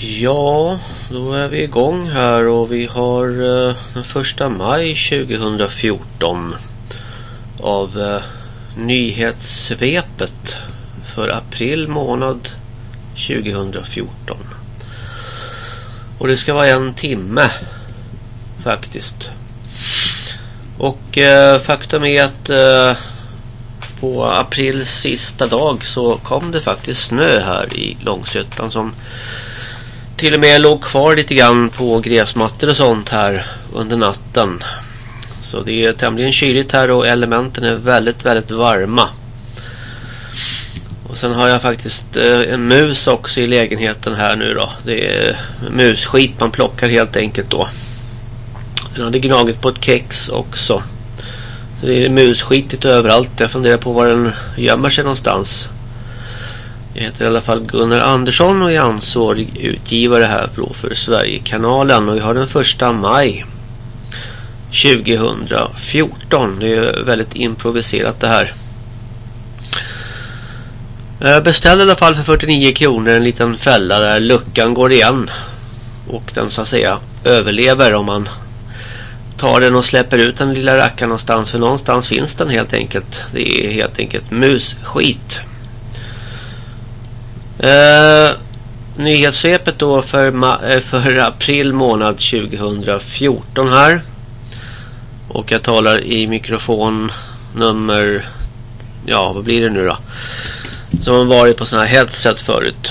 Ja, då är vi igång här och vi har eh, den första maj 2014 av eh, nyhetssvepet för april månad 2014. Och det ska vara en timme faktiskt. Och eh, faktum är att eh, på aprils sista dag så kom det faktiskt snö här i Långsötan som till och med låg kvar lite grann på gräsmattor och sånt här under natten. Så det är tämligen kyligt här och elementen är väldigt, väldigt varma. Och sen har jag faktiskt eh, en mus också i lägenheten här nu då. Det är musskit man plockar helt enkelt då. Den hade gnagit på ett kex också. Så det är musskitigt överallt. Jag funderar på var den gömmer sig någonstans. Jag heter i alla fall Gunnar Andersson och är ansvarig utgivare här för, för Sverigekanalen. Och vi har den första maj 2014. Det är väldigt improviserat det här. Eh, Jag beställde i alla fall för 49 kronor en liten fälla där luckan går igen. Och den så att säga överlever om man tar den och släpper ut den lilla rackaren någonstans. För någonstans finns den helt enkelt. Det är helt enkelt musskit. Eh, nyhetssvepet då för, eh, för april månad 2014 här. Och jag talar i mikrofon nummer ja vad blir det nu då? Som har varit på sådana här headset förut.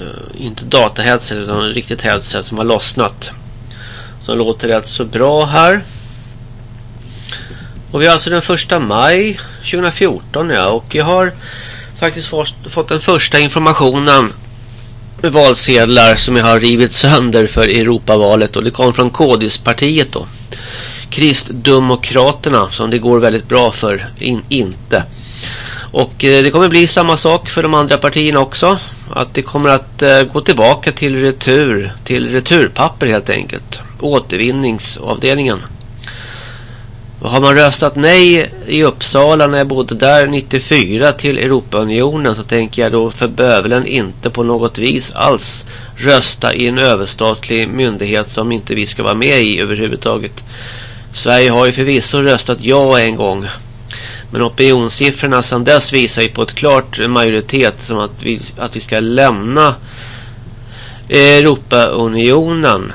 Eh, inte dataheadset utan riktigt headset som har lossnat. Som låter rätt så bra här. Och vi har alltså den första maj 2014 ja. Och jag har faktiskt fått den första informationen med valsedlar som jag har rivit sönder för Europavalet och det kom från Kodispartiet då. Kristdemokraterna som det går väldigt bra för in, inte. Och eh, det kommer bli samma sak för de andra partierna också. Att det kommer att eh, gå tillbaka till retur, till returpapper helt enkelt. Återvinningsavdelningen. Har man röstat nej i Uppsala när jag bodde där 94 till Europaunionen så tänker jag då för bövelen inte på något vis alls rösta i en överstatlig myndighet som inte vi ska vara med i överhuvudtaget. Sverige har ju förvisso röstat ja en gång. Men opinionssiffrorna sedan dess visar ju på ett klart majoritet som att vi, att vi ska lämna Europaunionen.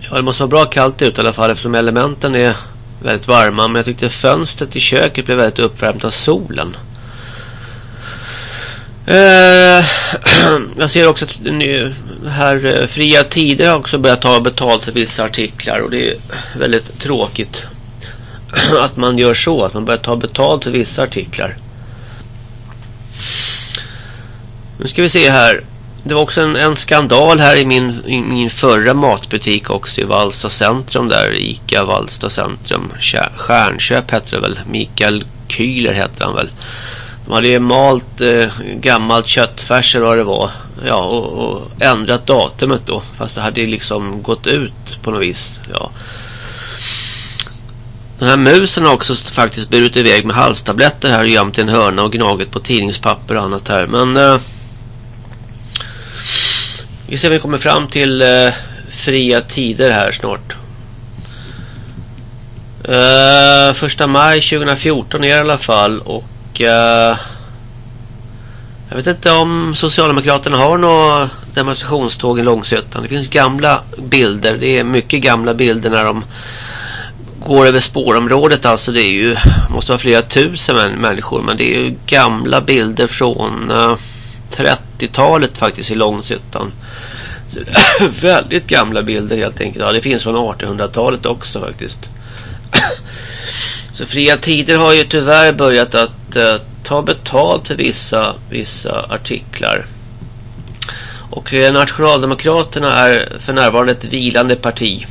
Ja, det måste vara bra kallt ut i alla fall eftersom elementen är väldigt varma. Men jag tyckte fönstret i köket blev väldigt uppvärmt av solen. Eh, jag ser också att nu, här eh, fria tider har också börjat ta betalt för vissa artiklar. Och det är väldigt tråkigt att man gör så. Att man börjar ta betalt för vissa artiklar. Nu ska vi se här det var också en, en, skandal här i min, i min förra matbutik också i Valsta centrum där. Ica Valsta centrum. Stjärnköp hette det väl. Mikael Kyler hette han väl. De hade ju malt eh, gammalt köttfärs eller vad det var. Ja, och, och, ändrat datumet då. Fast det hade ju liksom gått ut på något vis. Ja. Den här musen har också faktiskt burit iväg med halstabletter här och gömt i en hörna och gnagit på tidningspapper och annat här. Men... Eh, vi ser om vi kommer fram till eh, fria tider här snart. Eh, första maj 2014 är det i alla fall. Och eh, jag vet inte om Socialdemokraterna har några demonstrationståg i Långsötan. Det finns gamla bilder. Det är mycket gamla bilder när de går över spårområdet. Alltså det är ju, måste vara flera tusen människor. Men det är ju gamla bilder från eh, 30-talet faktiskt i Långsötan. väldigt gamla bilder helt enkelt. Ja, det finns från 1800-talet också faktiskt. Så fria tider har ju tyvärr börjat att eh, ta betalt för vissa, vissa artiklar. Och eh, Nationaldemokraterna är för närvarande ett vilande parti.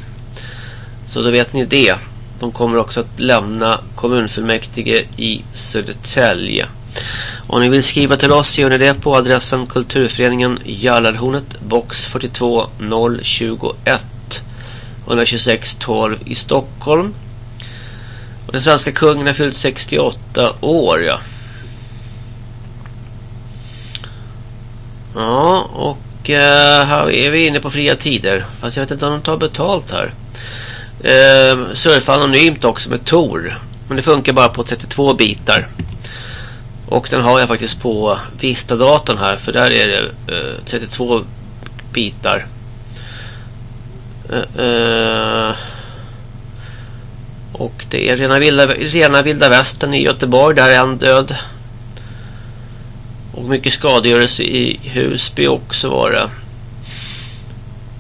Så då vet ni det. De kommer också att lämna kommunfullmäktige i Södertälje. Om ni vill skriva till oss gör ni det på adressen Kulturföreningen Jallarhornet box 42 021 126 12 i Stockholm. Och den svenska kungen har fyllt 68 år ja. Ja och eh, här är vi inne på fria tider. Fast jag vet inte om de tar betalt här. Eh, surfa anonymt också med Tor. Men det funkar bara på 32 bitar. Och den har jag faktiskt på Vista-datorn här. För där är det eh, 32 bitar. Eh, eh, och det är rena vilda, rena vilda västern i Göteborg. Där är en död. Och mycket skadegörelse i Husby också var det.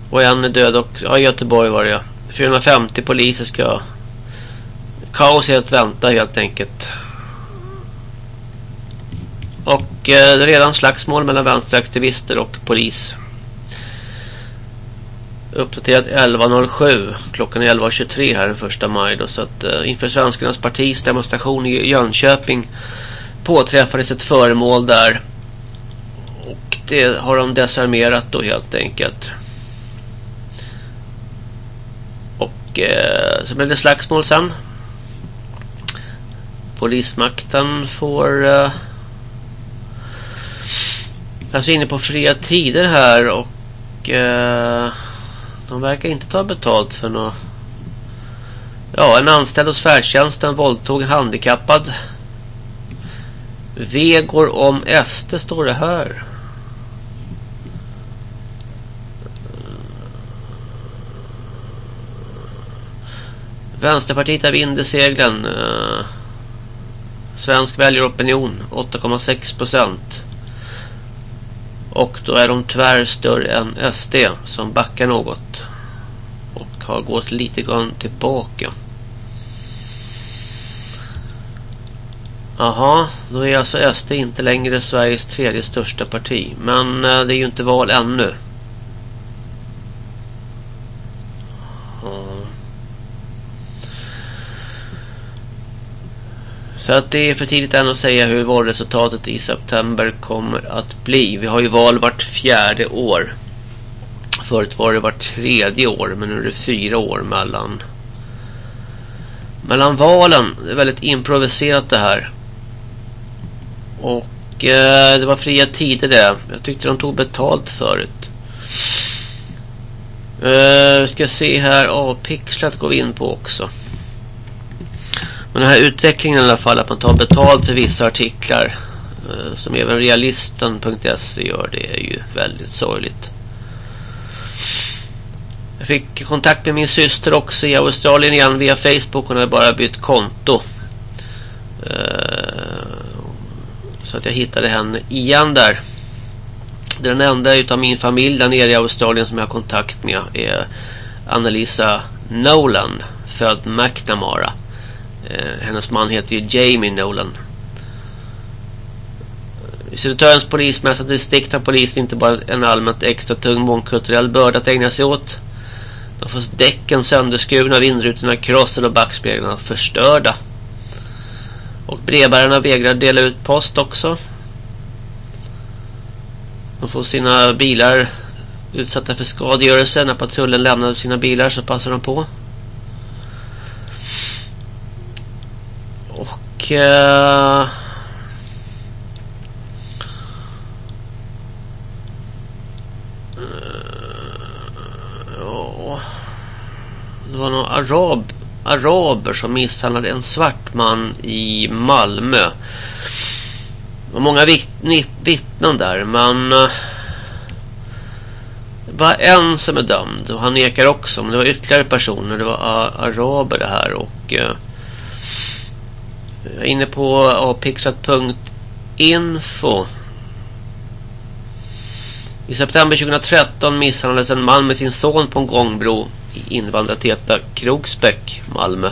Och en är död och ja, Göteborg var det 450 poliser ska kaos är att vänta helt enkelt. Och eh, det är redan slagsmål mellan vänsteraktivister och polis. Uppdaterat 11.07. Klockan är 11.23 här den första maj. Då, så att eh, inför Svenskarnas partis demonstration i Jönköping påträffades ett föremål där. Och det har de desarmerat då helt enkelt. Och eh, så blev det slagsmål sen. Polismakten får... Eh, alltså inne på fria tider här och... Eh, de verkar inte ta betalt för något... Ja, en anställd hos färdtjänsten våldtog handikappad. V går om SD står det här. Vänsterpartiet har vind i seglen. Eh, svensk väljaropinion 8,6 procent. Och då är de tyvärr större än SD som backar något. Och har gått lite grann tillbaka. Jaha, då är alltså SD inte längre Sveriges tredje största parti. Men eh, det är ju inte val ännu. Så att det är för tidigt än att säga hur valresultatet i september kommer att bli. Vi har ju val vart fjärde år. Förut var det vart tredje år men nu är det fyra år mellan mellan valen. Det är väldigt improviserat det här. Och eh, det var fria tider det. Jag tyckte de tog betalt förut. Eh, ska se här. Avpixlat oh, går vi in på också. Men den här utvecklingen i alla fall att man tar betalt för vissa artiklar eh, som även realisten.se gör det är ju väldigt sorgligt. Jag fick kontakt med min syster också i Australien igen via Facebook. Hon hade bara bytt konto. Eh, så att jag hittade henne igen där. Den enda utav min familj där nere i Australien som jag har kontakt med är Annalisa Nolan. Född McNamara. Eh, hennes man heter ju Jamie Nolan. I Södertörns polismästare distrikt har polisen inte bara en allmänt extra tung mångkulturell börda att ägna sig åt. De får däcken sönderskurna, vindrutorna krossade och backspeglarna förstörda. Och brevbärarna vägrar dela ut post också. De får sina bilar utsatta för skadegörelse. När patrullen lämnar sina bilar så passar de på. Uh... Uh, det var några arab, araber som misshandlade en svart man i Malmö. Det var många vittnen där men eh, uh, var en som är dömd och han nekar också men det var ytterligare personer. Det var araber det här och uh, jag är inne på apixat.info. I september 2013 misshandlades en man med sin son på en gångbro i invandrartäta Kroksbäck, Malmö.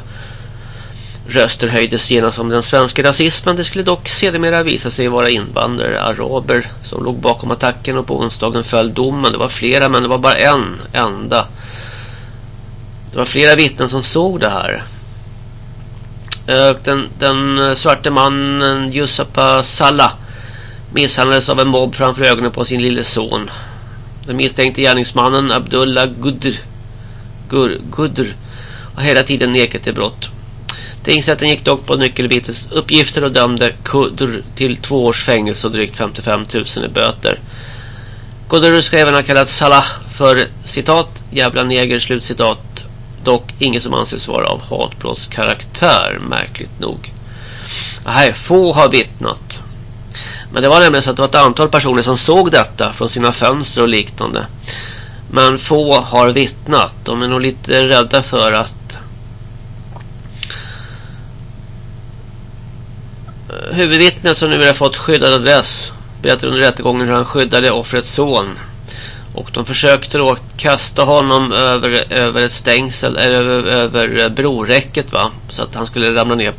Röster höjdes genast om den svenska rasismen. Det skulle dock sedermera visa sig vara invandrare, araber som låg bakom attacken och på onsdagen föll domen. Det var flera men det var bara en enda. Det var flera vittnen som såg det här. Eh, och den, den eh, svarte mannen Yusufa Salla misshandlades av en mobb framför ögonen på sin lille son. Den misstänkte gärningsmannen Abdullah Gudr, Gur, Gudr har hela tiden nekat till brott. Tingsrätten gick dock på nyckelbitets uppgifter och dömde Kudr till två års fängelse och drygt 55 000 i böter. Kudr ska även ha kallat Salah för citat jävla neger slutcitat. Dock inget som anses vara av hatbrottskaraktär märkligt nog. Nej, få har vittnat. Men det var nämligen så att det var ett antal personer som såg detta från sina fönster och liknande. Men få har vittnat. De är nog lite rädda för att eh, huvudvittnet som nu har fått skyddad adress berättar under rättegången hur han skyddade offrets son. Och de försökte då kasta honom över, över ett stängsel, eller över, över eh, broräcket va. Så att han skulle ramla ner.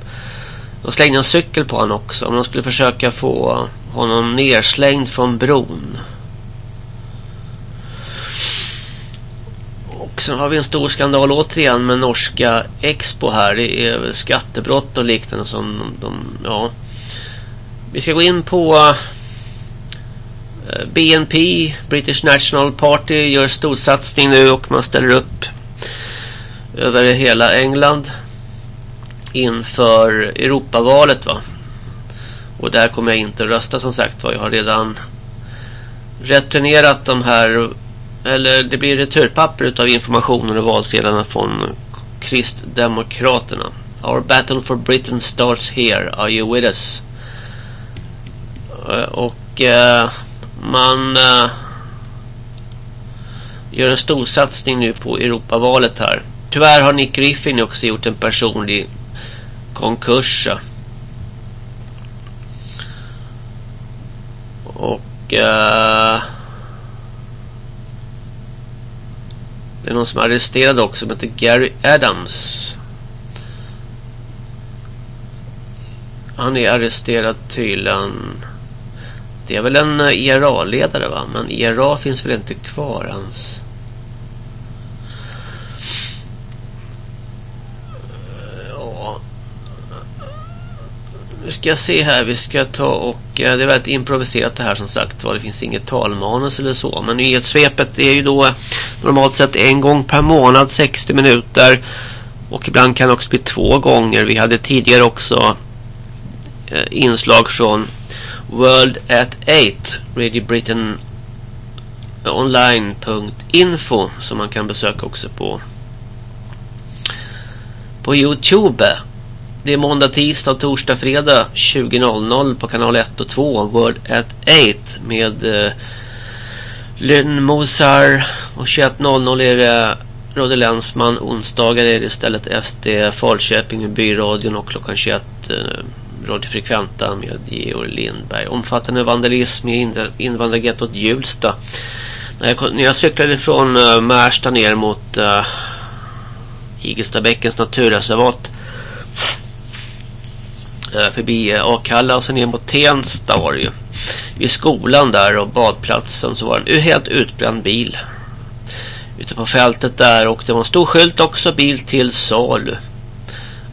De slängde en cykel på honom också. Men de skulle försöka få honom nerslängd från bron. Och sen har vi en stor skandal återigen med norska Expo här. Det är skattebrott och liknande som de, ja. Vi ska gå in på Eh, BNP, British National Party, gör storsatsning nu och man ställer upp över hela England inför Europavalet va. Och där kommer jag inte rösta som sagt var. Jag har redan returnerat de här eller det blir returpapper utav informationen och valsedlarna från Kristdemokraterna. Our battle for Britain starts here. Are you with us? Eh, och eh, man eh, gör en stor satsning nu på Europavalet här. Tyvärr har Nick Griffin också gjort en personlig konkurs. Och eh, det är någon som är arresterad också som heter Gary Adams. Han är arresterad tydligen det är väl en eh, IRA-ledare va? Men IRA finns väl inte kvar ens. Eh, ja. Nu ska jag se här. Vi ska ta och... Eh, det är väldigt improviserat det här som sagt. Det finns inget talmanus eller så. Men nyhetssvepet är ju då normalt sett en gång per månad 60 minuter. Och ibland kan det också bli två gånger. Vi hade tidigare också inslag från World at 8 Radio Britain eh, online.info som man kan besöka också på på Youtube. Det är måndag, tisdag, torsdag, fredag 20.00 på kanal 1 och 2 World at 8 med eh, Lynn Mozar och 21.00 är det Rodde Länsman. Onsdagar är det istället SD Falköping med byradion och klockan 21 eh, radiofrekventa med Georg Lindberg. Omfattande vandalism i invandrargettot Hjulsta. När jag, när jag cyklade från uh, Märsta ner mot eh, uh, Igelstadbäckens naturreservat uh, förbi uh, Akalla och sen ner mot Tensta var det ju. Vid skolan där och badplatsen så var det en helt utbränd bil. Ute på fältet där och det var en stor skylt också, bil till salu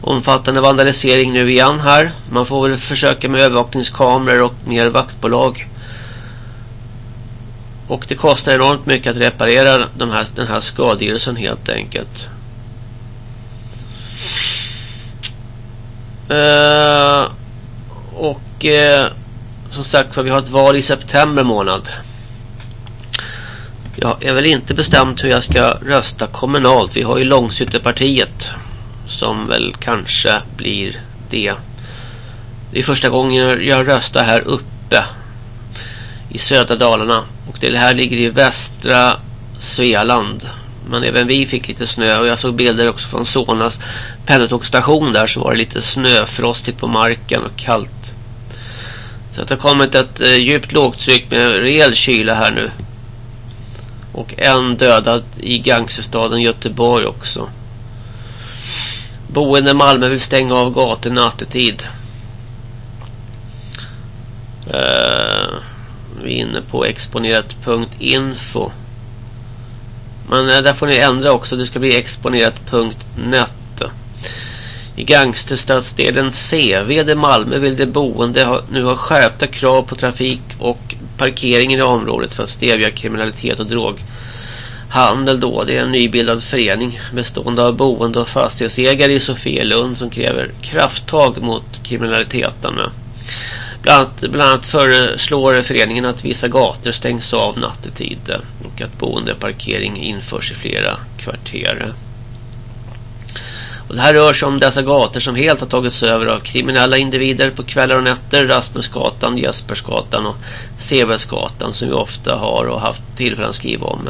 omfattande vandalisering nu igen här. Man får väl försöka med övervakningskameror och mer vaktbolag. Och det kostar enormt mycket att reparera de här, den här skadegörelsen helt enkelt. Uh, och uh, som sagt för vi har ett val i september månad. Jag är väl inte bestämt hur jag ska rösta kommunalt. Vi har ju Långsytterpartiet som väl kanske blir det. Det är första gången jag röstar här uppe i södra Dalarna. Och det här ligger i västra Svealand. Men även vi fick lite snö och jag såg bilder också från Sonas pendeltågsstation där så var det lite snöfrostigt på marken och kallt. Så det har kommit ett eh, djupt lågtryck med rejäl kyla här nu. Och en dödad i gangsterstaden Göteborg också. Boende i Malmö vill stänga av gator nattetid. Uh, vi är inne på exponerat.info. Men uh, där får ni ändra också. Det ska bli exponerat.net. I gangsterstadsdelen Seved i Malmö vill de boende ha, nu ha skärpta krav på trafik och parkeringen i området för att stävja kriminalitet och drog handel då. Det är en nybildad förening bestående av boende och fastighetsägare i Sofielund som kräver krafttag mot kriminaliteten. Bland annat, bland annat föreslår föreningen att vissa gator stängs av nattetid och att boendeparkering införs i flera kvarter. Och det här rör sig om dessa gator som helt har tagits över av kriminella individer på kvällar och nätter. Rasmusgatan, Jespersgatan och Seversgatan som vi ofta har och haft tillfälle att skriva om.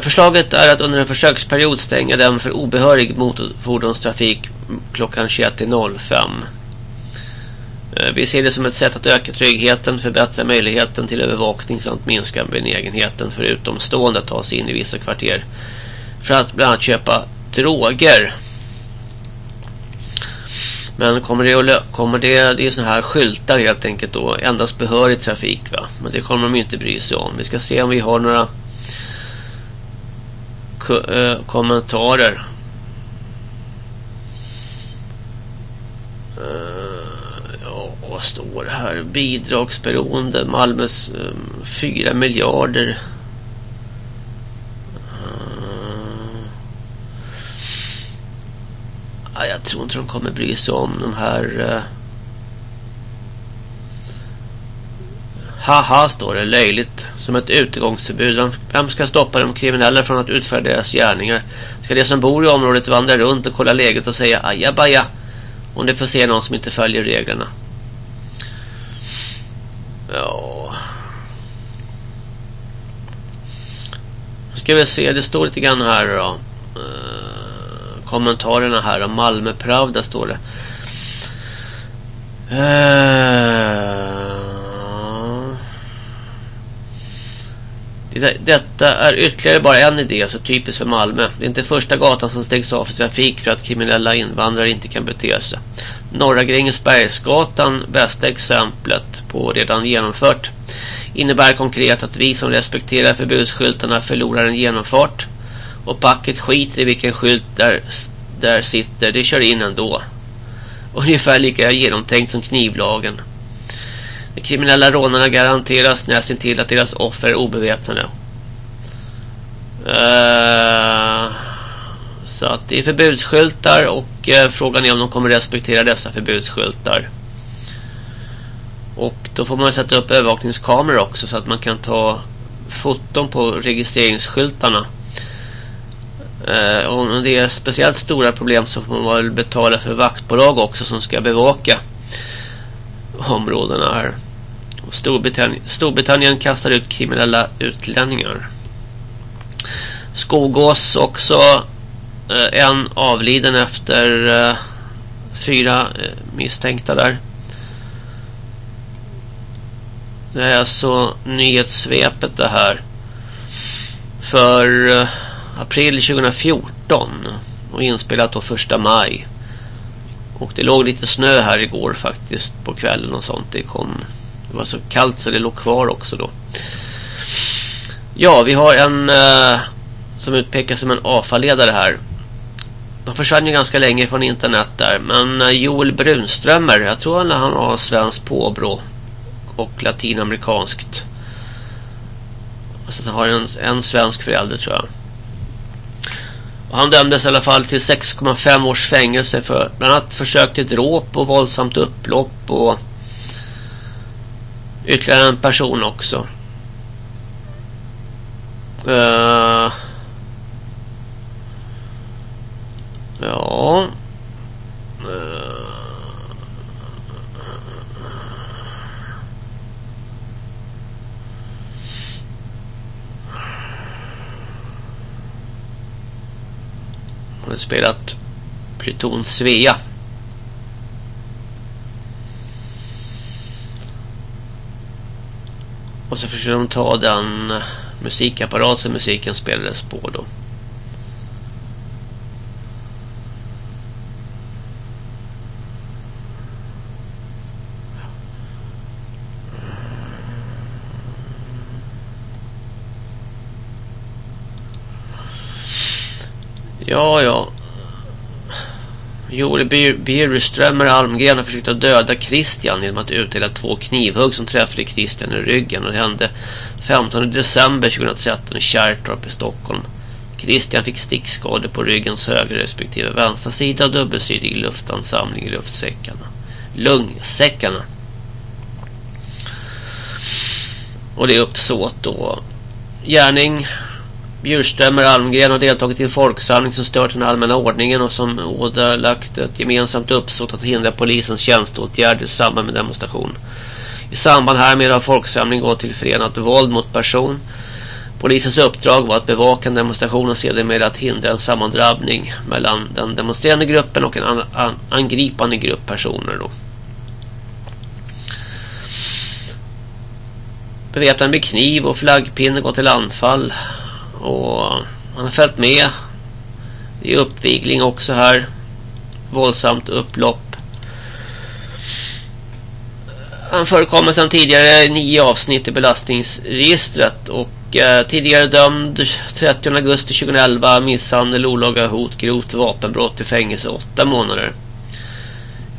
Förslaget är att under en försöksperiod stänga den för obehörig motorfordonstrafik klockan 21.05. Eh, vi ser det som ett sätt att öka tryggheten, förbättra möjligheten till övervakning samt minska benägenheten för utomstående att ta sig in i vissa kvarter för att bland annat köpa droger. Men kommer det att kommer det, det är sådana här skyltar helt enkelt då, endast behörig trafik va. Men det kommer de inte bry sig om. Vi ska se om vi har några Eh, kommentarer. Eh, ja, vad står det här? Bidragsberoende Malmös eh, 4 miljarder jag tror inte de kommer bry sig om de här... Haha, står det löjligt. Som ett utegångsförbud. Vem ska stoppa de kriminella från att utföra deras gärningar? Ska de som bor i området vandra runt och kolla läget och säga ajabaja? Om de får se någon som inte följer reglerna. Ja... Ska vi se, det står lite grann här då. Uh kommentarerna här om Malmö Pravda står det. Uh, detta är ytterligare bara en idé så typiskt för Malmö. Det är inte första gatan som stängs av för trafik för att kriminella invandrare inte kan bete sig. Norra Grängesbergsgatan, bästa exemplet på redan genomfört, innebär konkret att vi som respekterar förbudsskyltarna förlorar en genomfart. Och packet skiter i vilken skylt där, där sitter. Det kör in ändå. Ungefär lika genomtänkt som knivlagen. De kriminella rånarna garanteras nästan till att deras offer är obeväpnade. Uh, så att det är förbudsskyltar och uh, frågan är om de kommer respektera dessa förbudsskyltar. Och då får man sätta upp övervakningskameror också så att man kan ta foton på registreringsskyltarna. Uh, om det är speciellt stora problem så får man väl betala för vaktbolag också som ska bevaka områdena här. Och Storbritannien, Storbritannien kastar ut kriminella utlänningar. Skogås också eh, en avliden efter eh, fyra eh, misstänkta där. Det är alltså nyhetssvepet det här. För eh, april 2014 och inspelat då första maj. Och det låg lite snö här igår faktiskt på kvällen och sånt. Det kom det var så kallt så det låg kvar också då. Ja, vi har en eh, som utpekas som en AFA-ledare här. De försvann ju ganska länge från internet där. Men eh, Joel Brunströmer, jag tror han, han har svensk påbrå och latinamerikanskt. Så han har en, en svensk förälder tror jag. Han dömdes i alla fall till 6,5 års fängelse för bland annat försök till dråp och våldsamt upplopp och ytterligare en person också. Uh, ja. Uh, Hon har spelat Pluton Svea. Och så försöker de ta den musikapparat som musiken spelades på då. Ja, ja. Joel Bierströmer Almgren har försökt att döda Christian genom att utdela två knivhugg som träffade Christian i ryggen. Och det hände 15 december 2013 i Kärrtorp i Stockholm. Christian fick stickskador på ryggens högra respektive vänstra sida och dubbelsidig luftansamling i luftsäckarna. lungsäckarna. Och det är uppsåt då. Gärning. Bjurströmer Almgren har deltagit i en folksamling som stört den allmänna ordningen och som ådelagt ett gemensamt uppsåt att hindra polisens tjänsteåtgärder i samband med demonstration. I samband härmed har folksamling gått till förenat våld mot person. Polisens uppdrag var att bevaka en demonstration och sedermera att hindra en sammandrabbning mellan den demonstrerande gruppen och en an an angripande grupp personer. Då. Beväpnad med kniv och flaggpinne gått till anfall. Och han har följt med i uppvigling också här. Våldsamt upplopp. Han förekommer sedan tidigare nio avsnitt i belastningsregistret och eh, tidigare dömd 30 augusti 2011 misshandel, olaga hot, grovt vapenbrott i fängelse åtta månader.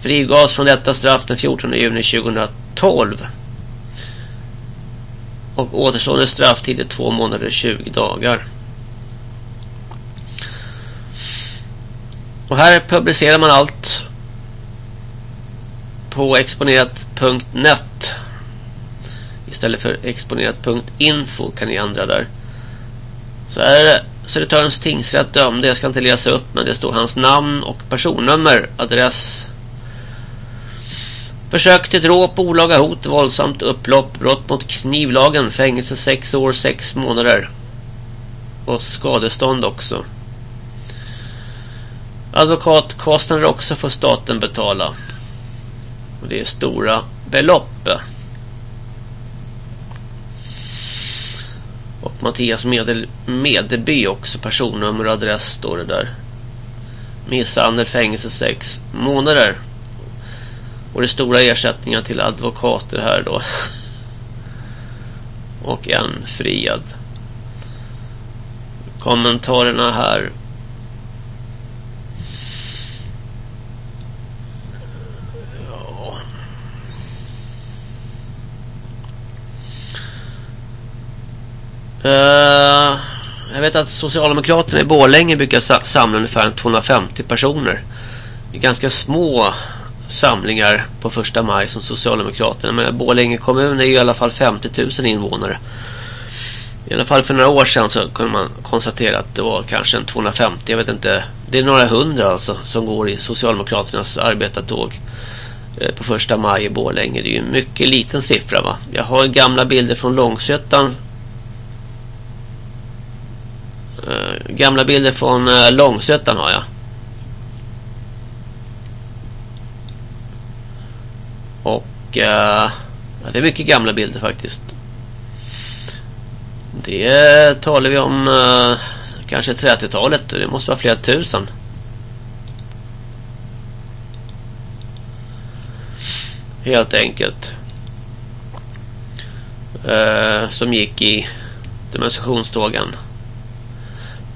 Frigavs från detta straff den 14 juni 2012. Och återstående strafftid är två månader 20 dagar. Och här publicerar man allt på exponerat.net istället för exponerat.info kan ni ändra där. Så är det Södertörns tingsrätt dömde. Jag ska inte läsa upp men det står hans namn och personnummer, adress Försök till dråp, olaga hot, våldsamt upplopp, brott mot knivlagen, fängelse 6 år, 6 månader. Och skadestånd också. Advokatkostnader också får staten betala. Och det är stora belopp. Och Mattias Medel, Medeby också personnummer och adress står det där. Misshandel fängelse 6 månader. Och det stora ersättningar till advokater här då. Och en friad. Kommentarerna här. Ja. Uh, jag vet att Socialdemokraterna i Borlänge brukar samla ungefär 250 personer. Det är ganska små samlingar på första maj som Socialdemokraterna. Men Borlänge kommun är ju i alla fall 50 000 invånare. I alla fall för några år sedan så kunde man konstatera att det var kanske en 250, jag vet inte. Det är några hundra alltså som går i Socialdemokraternas arbetartåg eh, på första maj i Borlänge. Det är ju en mycket liten siffra va. Jag har gamla bilder från Långsötan. Eh, gamla bilder från eh, Långsötan har jag. Och uh, ja, det är mycket gamla bilder faktiskt. Det talar vi om uh, kanske 30-talet. Det måste vara flera tusen. Helt enkelt. Uh, som gick i demonstrationstågen.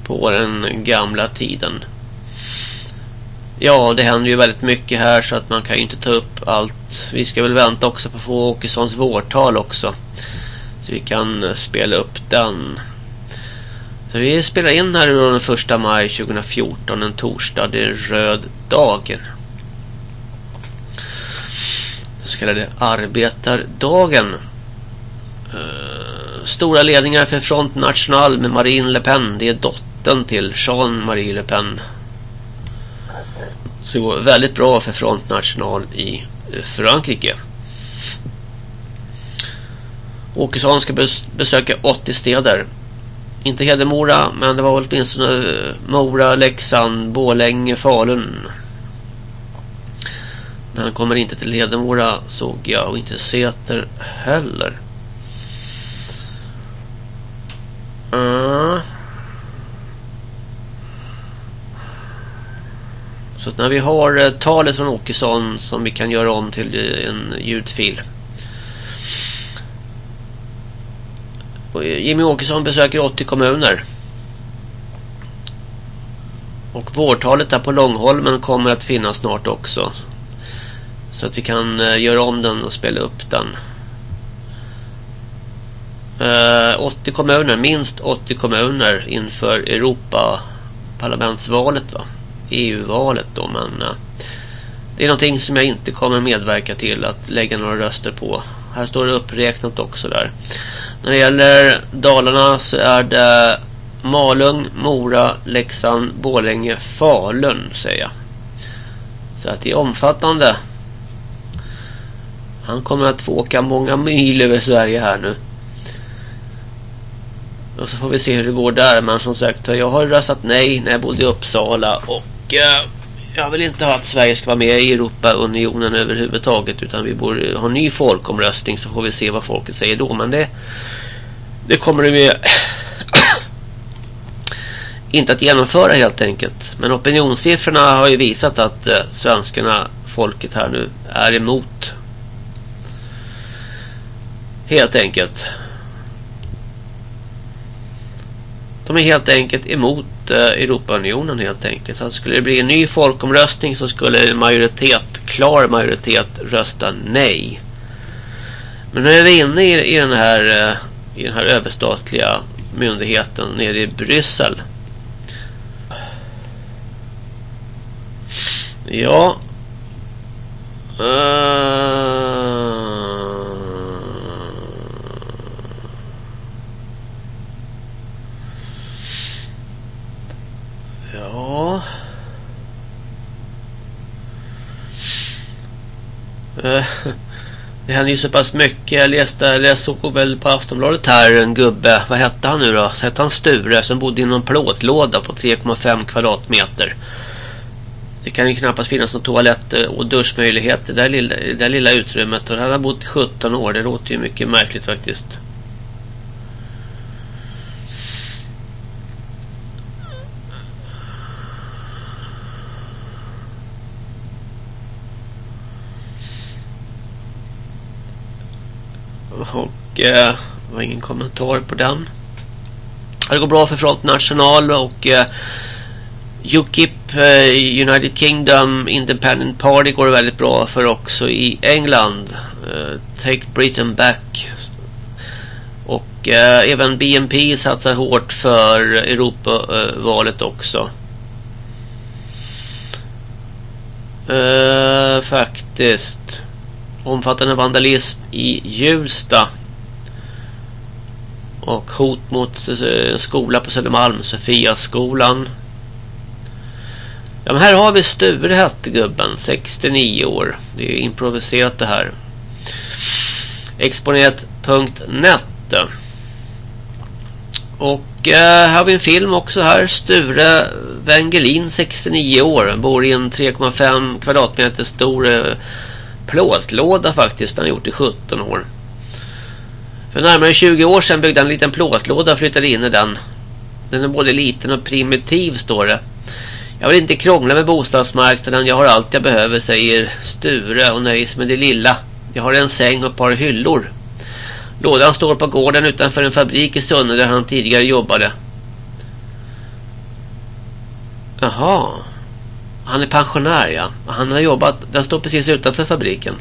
På den gamla tiden. Ja, det händer ju väldigt mycket här så att man kan ju inte ta upp allt. Vi ska väl vänta också på att få Åkessons vårtal också. Så vi kan eh, spela upp den. Så vi spelar in här den första maj 2014, en torsdag. Det är röd dagen. Den så kallade arbetardagen. Eh, stora ledningar för Front National med Marine Le Pen. Det är dottern till Jean-Marie Le Pen. Så det går väldigt bra för Front National i eh, Frankrike. Åkesson ska besöka 80 städer. Inte Hedemora, men det var väl åtminstone eh, Mora, Leksand, Bålänge, Falun. Men han kommer inte till Hedemora såg jag och inte Säter heller. Uh. Så när vi har eh, talet från Åkesson som vi kan göra om till eh, en ljudfil. Eh, Jimmy Åkesson besöker 80 kommuner. Och vårtalet där på Långholmen kommer att finnas snart också. Så att vi kan eh, göra om den och spela upp den. Eh, 80 kommuner, minst 80 kommuner inför Europa parlamentsvalet va. EU-valet då men eh, Det är någonting som jag inte kommer medverka till att lägga några röster på. Här står det uppräknat också där. När det gäller Dalarna så är det Malung, Mora, Leksand, Borlänge, Falun säger jag. Så att det är omfattande. Han kommer att få åka många mil över Sverige här nu. Och så får vi se hur det går där. Men som sagt, jag har röstat nej när jag bodde i Uppsala. Och eh, jag vill inte ha att Sverige ska vara med i Europaunionen överhuvudtaget. Utan vi borde ha en ny folkomröstning så får vi se vad folket säger då. Men det, det kommer det med inte att genomföra helt enkelt. Men opinionssiffrorna har ju visat att eh, svenskarna, folket här nu, är emot. Helt enkelt. De är helt enkelt emot Eh, Europaunionen helt enkelt. Så skulle det bli en ny folkomröstning så skulle en majoritet, klar majoritet rösta nej. Men nu är vi inne i, i, den, här, eh, i den här överstatliga myndigheten nere i Bryssel. Ja. Uh... Ja. Eh, det händer ju så pass mycket. Jag läste, jag såg väl på Aftonbladet här en gubbe. Vad hette han nu då? Hette han Sture som bodde i någon plåtlåda på 3,5 kvadratmeter. Det kan ju knappast finnas någon toalett eh, och duschmöjlighet i det lilla, det lilla utrymmet. Och han har bott 17 år. Det låter ju mycket märkligt faktiskt. Och eh, var ingen kommentar på den. Det går bra för Front National och eh, UKIP, eh, United Kingdom, Independent Party går väldigt bra för också i England. Eh, Take Britain Back. Och eh, även BNP satsar hårt för Europavalet också. Eh, faktiskt. Omfattande vandalism i Hjulsta. Och hot mot eh, en skola på Södermalm, Sofia skolan. Ja, men här har vi Sture hette gubben, 69 år. Det är improviserat det här. Exponerat.net Och eh, här har vi en film också här. Sture Wengelin, 69 år. Bor i en 3,5 kvadratmeter stor eh, plåtlåda faktiskt. Han har gjort i 17 år. För närmare 20 år sedan byggde han en liten plåtlåda och flyttade in i den. Den är både liten och primitiv står det. Jag vill inte krångla med bostadsmarknaden. Jag har allt jag behöver, säger Sture och nöjs med det lilla. Jag har en säng och ett par hyllor. Lådan står på gården utanför en fabrik i Sunne där han tidigare jobbade. Jaha. Han är pensionär, ja. Han har jobbat, den står precis utanför fabriken.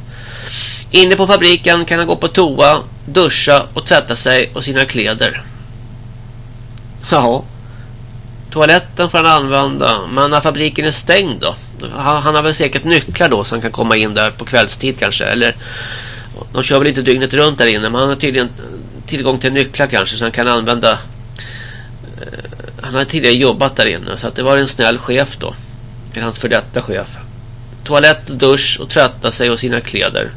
Inne på fabriken kan han gå på toa, duscha och tvätta sig och sina kläder. Ja. Toaletten får han använda. Men när fabriken är stängd då? Han, han har väl säkert nycklar då så han kan komma in där på kvällstid kanske. Eller de kör väl inte dygnet runt där inne. Men han har tydligen tillgång till nycklar kanske så han kan använda. Eh, han har tidigare jobbat där inne. Så att det var en snäll chef då. Eller hans för detta chef. Toalett, dusch och tvätta sig och sina kläder.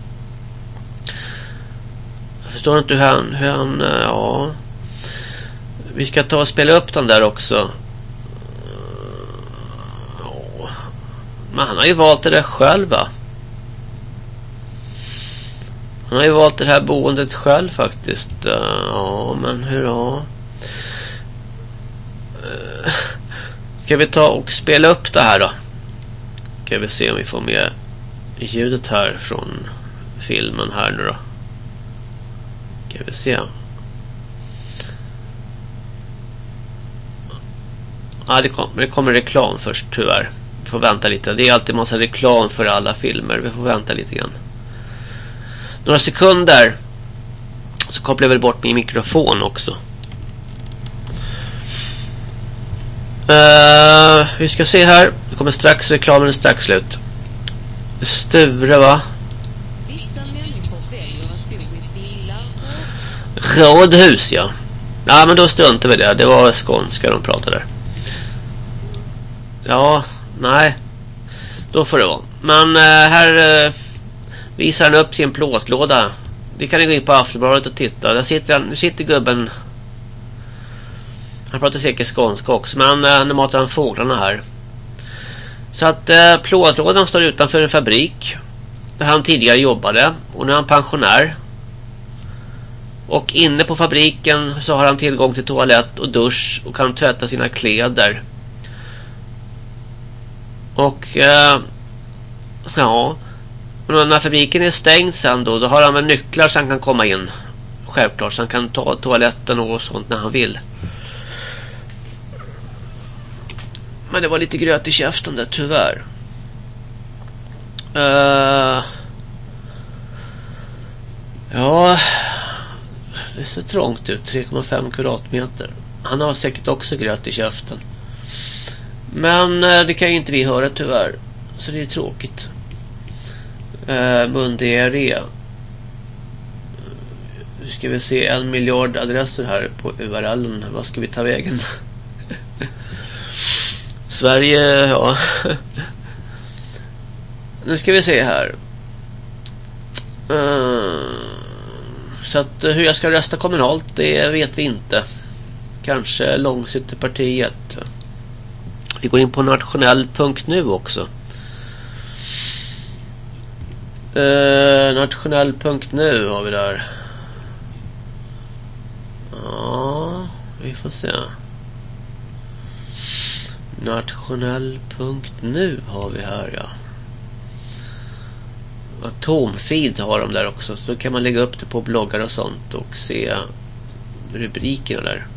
Förstår inte hur han, hur han, eh, ja. Vi ska ta och spela upp den där också. Men han har ju valt det där själv va? Han har ju valt det här boendet själv faktiskt. Eh, ja, men hur eh, ska vi ta och spela upp det här då? Ska vi se om vi får med ljudet här från filmen här nu då. Ska vi se. Ja, det, kom, det kommer reklam först tyvärr. Vi får vänta lite. Det är alltid massa reklam för alla filmer. Vi får vänta lite grann. Några sekunder. Så kopplar jag väl bort min mikrofon också. Uh, vi ska se här. Det kommer strax reklamen är strax slut. Sture va? Vissa människor väljer att bo i villa och... Rådhus ja. Ja men då struntar vi det. Det var skånska de pratade där. Ja, nej. Då får det vara. Men eh, här eh, visar han upp sin plåtlåda. Det kan ni gå in på Aftonbladet och titta. Där sitter, han. nu sitter gubben. Han pratar säkert skånska också. Men eh, nu matar han fåglarna här. Så att eh, plåtlådan står utanför en fabrik. Där han tidigare jobbade. Och nu är han pensionär. Och inne på fabriken så har han tillgång till toalett och dusch. Och kan tvätta sina kläder. Och eh, ja, men när fabriken är stängd sen då, då har han väl nycklar så han kan komma in. Självklart, så han kan ta toaletten och sånt när han vill. Men det var lite gröt i käften där, tyvärr. Uh, ja, det ser trångt ut. 3,5 kvadratmeter. Han har säkert också gröt i käften. Men eh, det kan ju inte vi höra tyvärr. Så det är tråkigt. Eh, mundiarré. Nu eh, ska vi se en miljard adresser här på URLen. Vad ska vi ta vägen? Sverige, ja. nu ska vi se här. Uh, så att eh, hur jag ska rösta kommunalt, det vet vi inte. Kanske långsiktigt Vi går in på nationell.nu också. Eh, uh, nationell.nu har vi där. Ja, vi får se. Nationell.nu har vi här ja. Atomfeed har de där också. Så kan man lägga upp det på bloggar och sånt och se rubrikerna där.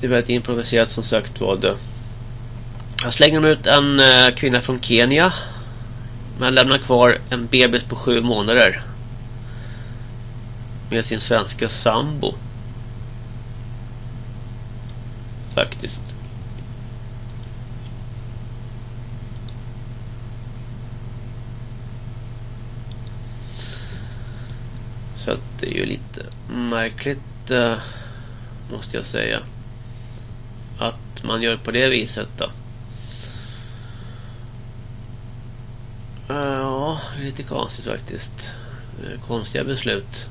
Det är väldigt improviserat som sagt vad. Jag slänger ut en eh, kvinna från Kenya. Men lämnar kvar en bebis på sju månader. Med sin svenska sambo. Faktiskt. Så att det är ju lite märkligt. Eh, måste jag säga att man gör på det viset då. Eh, ja, lite konstigt faktiskt. Eh, konstiga beslut.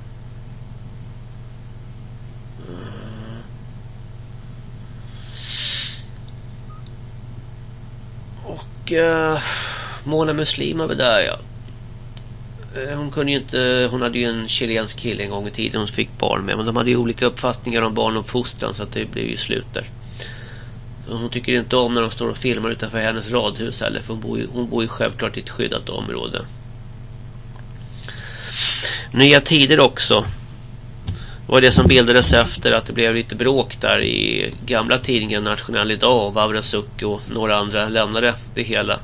Och eh, Mona Muslim var där ja. Eh, hon kunde ju inte, hon hade ju en chilensk kille en gång i tiden hon fick barn med. Men de hade ju olika uppfattningar om barnuppfostran så att det blev ju slut där. Hon tycker inte om när de står och filmar utanför hennes radhus heller. För hon bor ju, hon bor ju självklart i ett skyddat område. Nya tider också var det som bildades efter att det blev lite bråk där i gamla tidningen Nationell idag. Och Vavrasuk och några andra lämnade det hela.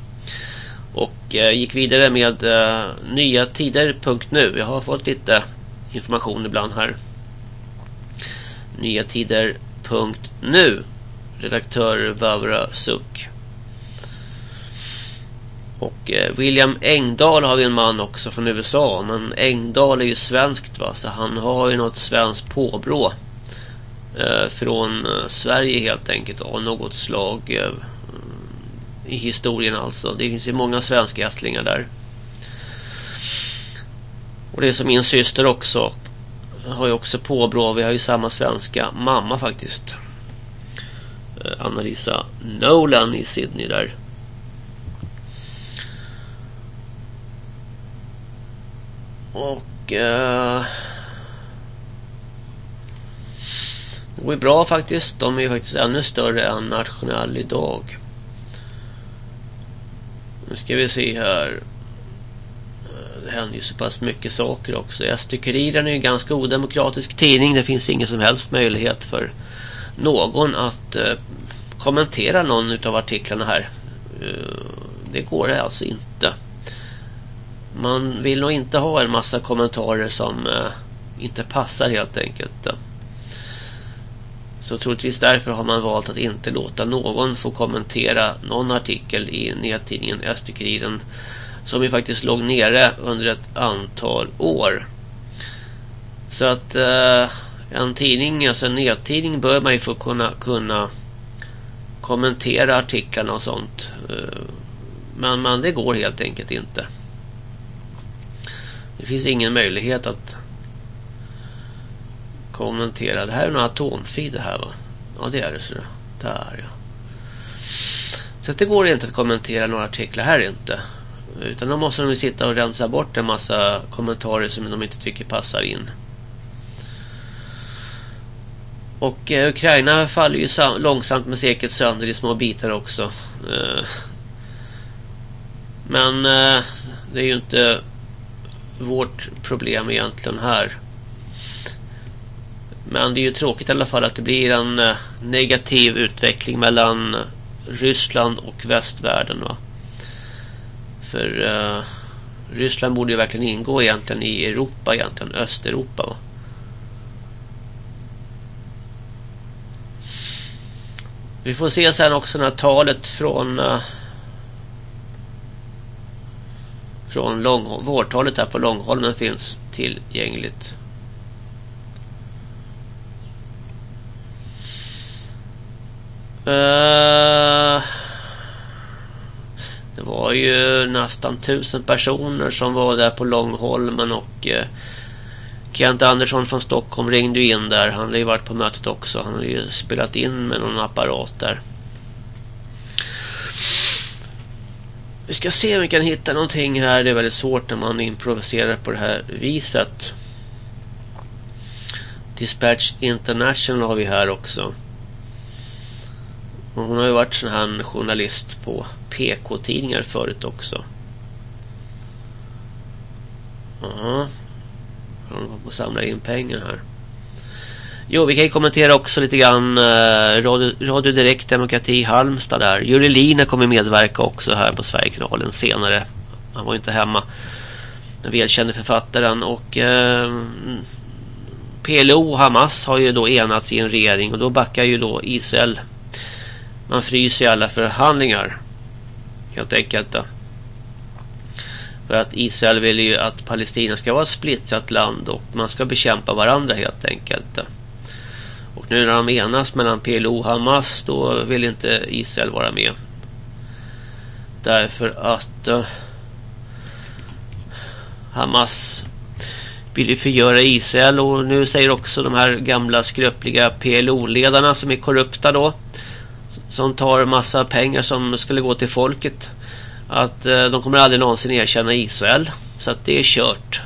Och eh, gick vidare med eh, nya tider.nu. Jag har fått lite information ibland här. Nya tider.nu redaktör Vavra Suck. Och eh, William Engdahl har vi en man också från USA. Men Engdahl är ju svenskt va. Så han har ju något svenskt påbrå. Eh, från eh, Sverige helt enkelt. Av något slag. Eh, I historien alltså. Det finns ju många svenska ättlingar där. Och det är som min syster också. Har ju också påbrå. Vi har ju samma svenska mamma faktiskt. Eh, Anna-Lisa Nolan i Sydney där. Och eh, det går ju bra faktiskt. De är ju faktiskt ännu större än nationell idag. Nu ska vi se här. Eh, det händer ju så pass mycket saker också. SD-Kuriren är ju en ganska odemokratisk tidning. Det finns ingen som helst möjlighet för någon att eh, kommentera någon av artiklarna här. Eh, det går alltså inte. Man vill nog inte ha en massa kommentarer som eh, inte passar helt enkelt. Eh. Så troligtvis därför har man valt att inte låta någon få kommentera någon artikel i nättidningen SD-kuriren som ju faktiskt låg nere under ett antal år. Så att eh, en tidning, alltså en nättidning bör man ju få kunna, kunna kommentera artiklarna och sånt. Eh, men, men det går helt enkelt inte. Det finns ingen möjlighet att kommentera. Det här är en atomfid det här va? Ja det är det så. Där ja. Så det går inte att kommentera några artiklar här inte. Utan då måste de sitta och rensa bort en massa kommentarer som de inte tycker passar in. Och eh, Ukraina faller ju långsamt men säkert sönder i små bitar också. Eh, men eh, det är ju inte vårt problem egentligen här. Men det är ju tråkigt i alla fall att det blir en eh, negativ utveckling mellan Ryssland och västvärlden. Va? För eh, Ryssland borde ju verkligen ingå egentligen i Europa egentligen, Östeuropa. Va? Vi får se sen också när talet från eh, från Långholm. vårtalet här på Långholmen finns tillgängligt. Uh, det var ju nästan tusen personer som var där på Långholmen och uh, Kent Andersson från Stockholm ringde in där. Han har ju varit på mötet också. Han har ju spelat in med någon apparat där. Vi ska se om vi kan hitta någonting här. Det är väldigt svårt när man improviserar på det här viset. Dispatch International har vi här också. hon har ju varit sån här journalist på PK-tidningar förut också. Ja. Hon håller på att samla in pengar här. Jo, vi kan ju kommentera också lite grann eh, Radio, Radio Direkt Demokrati Halmstad där. Juri Lina kommer medverka också här på Sverigekanalen senare. Han var ju inte hemma. Den välkände författaren och eh, PLO och Hamas har ju då enats i en regering och då backar ju då Israel. Man fryser ju alla förhandlingar. Helt enkelt då. För att Israel vill ju att Palestina ska vara ett splittrat land och man ska bekämpa varandra helt enkelt. Och nu när de enas mellan PLO och Hamas då vill inte Israel vara med. Därför att eh, Hamas vill ju förgöra Israel. Och nu säger också de här gamla skröpliga PLO-ledarna som är korrupta då som tar massa pengar som skulle gå till folket att eh, de kommer aldrig någonsin erkänna Israel. Så att det är kört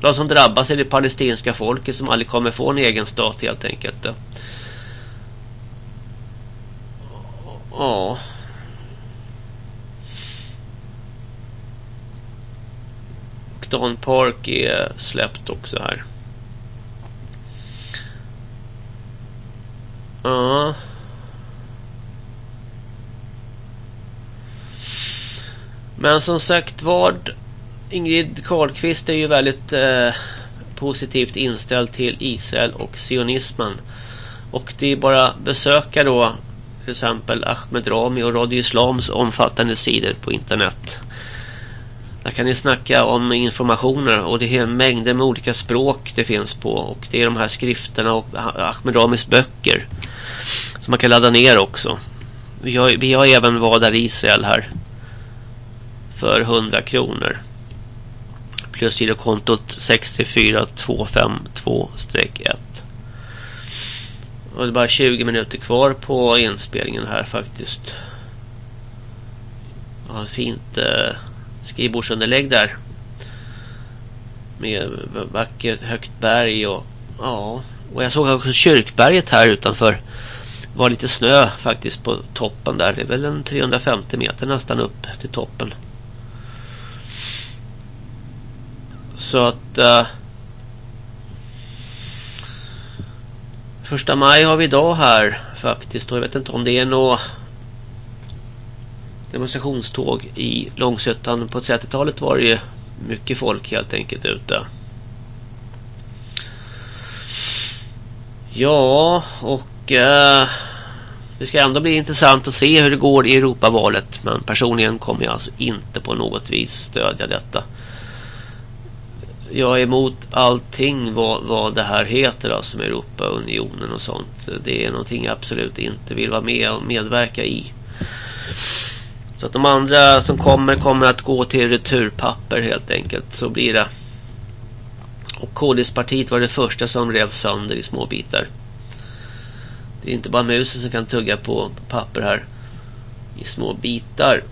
och de som drabbas är det palestinska folket som aldrig kommer få en egen stat helt enkelt. Ja. Och Don Park är släppt också här. Ja. Men som sagt vad Ingrid Carlqvist är ju väldigt eh, positivt inställd till Israel och sionismen. Och det är bara besöka då till exempel Ahmed Rami och Radio Islams omfattande sidor på internet. Där kan ni snacka om informationer och det är mängder med olika språk det finns på. Och det är de här skrifterna och Ahmed Ramis böcker. Som man kan ladda ner också. Vi har, vi har även Vadar Israel här. För 100 kronor plus girokontot 64252-1. Och det är bara 20 minuter kvar på inspelningen här faktiskt. Jag har fint eh, skrivbordsunderlägg där. Med vackert högt berg och ja. Och jag såg också kyrkberget här utanför. Det var lite snö faktiskt på toppen där. Det är väl en 350 meter nästan upp till toppen. Så att... Uh, första maj har vi idag här faktiskt. Och jag vet inte om det är något demonstrationståg i Långsötan. På 30-talet var det ju mycket folk helt enkelt ute. Ja, och Uh, det ska ändå bli intressant att se hur det går i Europavalet. Men personligen kommer jag alltså inte på något vis stödja detta. Jag är emot allting vad, vad det här heter alltså med Europaunionen och sånt. Det är någonting jag absolut inte vill vara med och medverka i. Så att de andra som kommer kommer att gå till returpapper helt enkelt. Så blir det. Och KDS-partiet var det första som rev sönder i små bitar. Det är inte bara musen som kan tugga på papper här. I små bitar.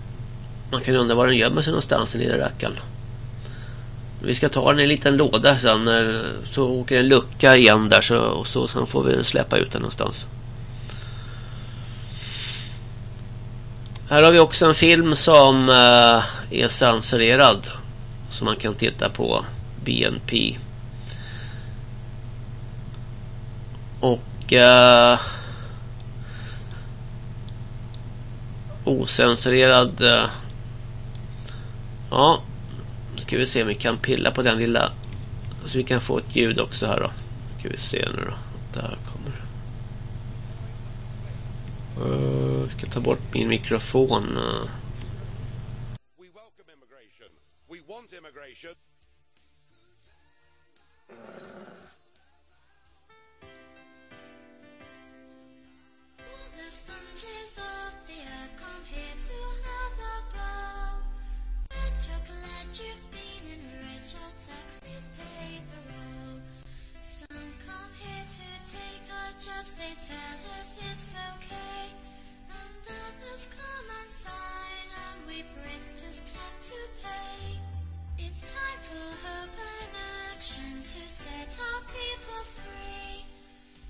Man kan undra var den gömmer sig någonstans den lilla rackaren. Vi ska ta den i en liten låda sen. När, så åker en lucka igen där. Så, och så, sen får vi släppa ut den någonstans. Här har vi också en film som eh, är censurerad. Som man kan titta på. BNP. Och... Eh, osensurerad... Eh, ja. Ska vi se om vi kan pilla på den lilla... Så vi kan få ett ljud också här då. Ska vi se nu då. Där kommer Uh, ska ta bort min mikrofon. Uh. We welcome immigration. We want immigration. The sponges of the earth come here to have a go. Glad you've been enriched, your taxes paper roll. Some come here to take our jobs, they tell us it's okay. And others come and sign, and we Brits just have to pay. It's time for hope and action to set our people free.